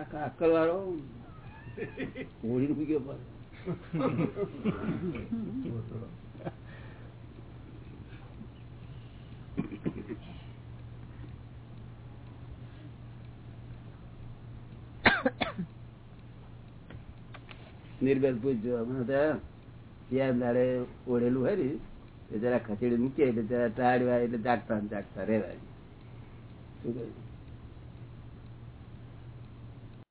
અક્કલ વાળો ઓળી ગયો પર નિર્બેલ પૂછજો હમણાં તો યાદ દાડે ઓળેલું હોય ને એ જરા ખસેડી મૂકીએ, એટલે જરા ટાળવા એટલે જાગતા જાગતા રહેવાય. શું કહ્યું?